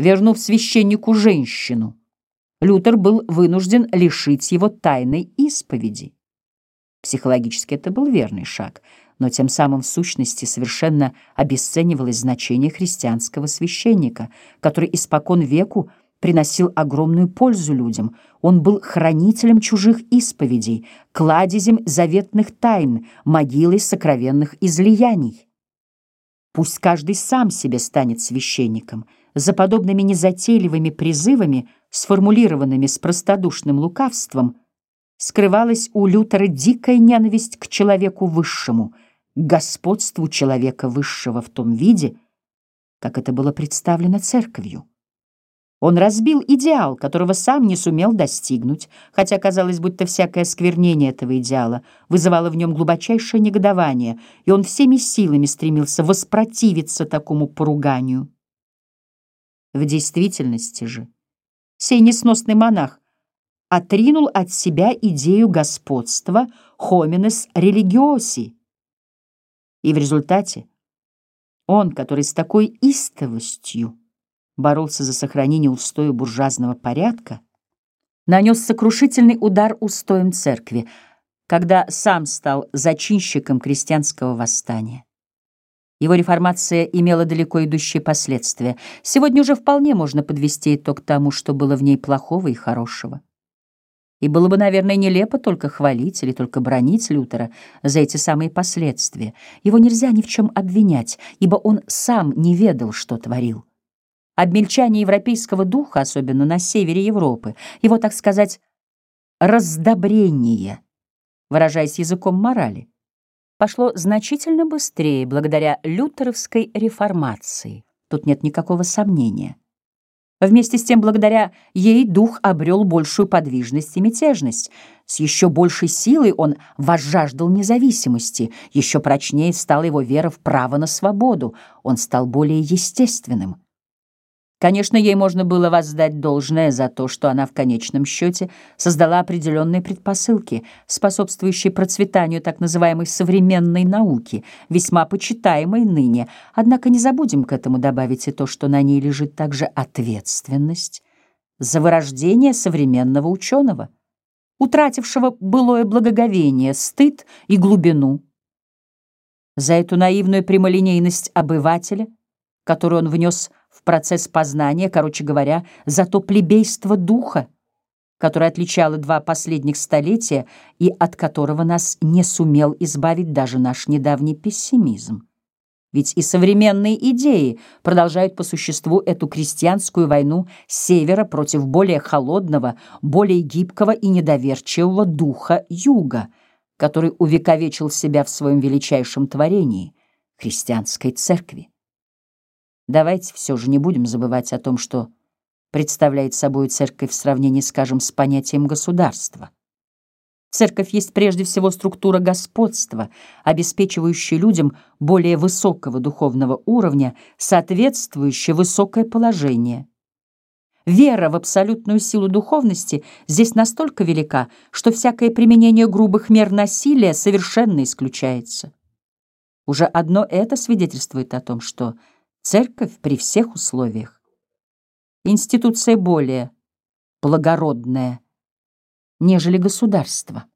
вернув священнику женщину, Лютер был вынужден лишить его тайной исповеди. Психологически это был верный шаг, но тем самым в сущности совершенно обесценивалось значение христианского священника, который испокон веку приносил огромную пользу людям. Он был хранителем чужих исповедей, кладезем заветных тайн, могилой сокровенных излияний. Пусть каждый сам себе станет священником. За подобными незатейливыми призывами, сформулированными с простодушным лукавством, скрывалась у Лютера дикая ненависть к человеку высшему, к господству человека высшего в том виде, как это было представлено церковью. Он разбил идеал, которого сам не сумел достигнуть, хотя казалось, будто всякое сквернение этого идеала вызывало в нем глубочайшее негодование, и он всеми силами стремился воспротивиться такому поруганию. В действительности же сей несносный монах отринул от себя идею господства хоминес религиоси, и в результате он, который с такой истовостью боролся за сохранение устоя буржуазного порядка, нанес сокрушительный удар устоям церкви, когда сам стал зачинщиком крестьянского восстания. Его реформация имела далеко идущие последствия. Сегодня уже вполне можно подвести итог тому, что было в ней плохого и хорошего. И было бы, наверное, нелепо только хвалить или только бронить Лютера за эти самые последствия. Его нельзя ни в чем обвинять, ибо он сам не ведал, что творил обмельчание европейского духа, особенно на севере Европы, его, так сказать, раздобрение, выражаясь языком морали, пошло значительно быстрее благодаря лютеровской реформации. Тут нет никакого сомнения. Вместе с тем, благодаря ей дух обрел большую подвижность и мятежность. С еще большей силой он возжаждал независимости, еще прочнее стала его вера в право на свободу, он стал более естественным. Конечно, ей можно было воздать должное за то, что она в конечном счете создала определенные предпосылки, способствующие процветанию так называемой современной науки, весьма почитаемой ныне. Однако не забудем к этому добавить и то, что на ней лежит также ответственность за вырождение современного ученого, утратившего былое благоговение, стыд и глубину. За эту наивную прямолинейность обывателя, которую он внес в процесс познания, короче говоря, за то плебейство духа, которое отличало два последних столетия и от которого нас не сумел избавить даже наш недавний пессимизм. Ведь и современные идеи продолжают по существу эту крестьянскую войну севера против более холодного, более гибкого и недоверчивого духа юга, который увековечил себя в своем величайшем творении — христианской церкви. Давайте все же не будем забывать о том, что представляет собой церковь в сравнении, скажем, с понятием государства. Церковь есть прежде всего структура господства, обеспечивающая людям более высокого духовного уровня, соответствующее высокое положение. Вера в абсолютную силу духовности здесь настолько велика, что всякое применение грубых мер насилия совершенно исключается. Уже одно это свидетельствует о том, что Церковь при всех условиях. Институция более благородная, нежели государство.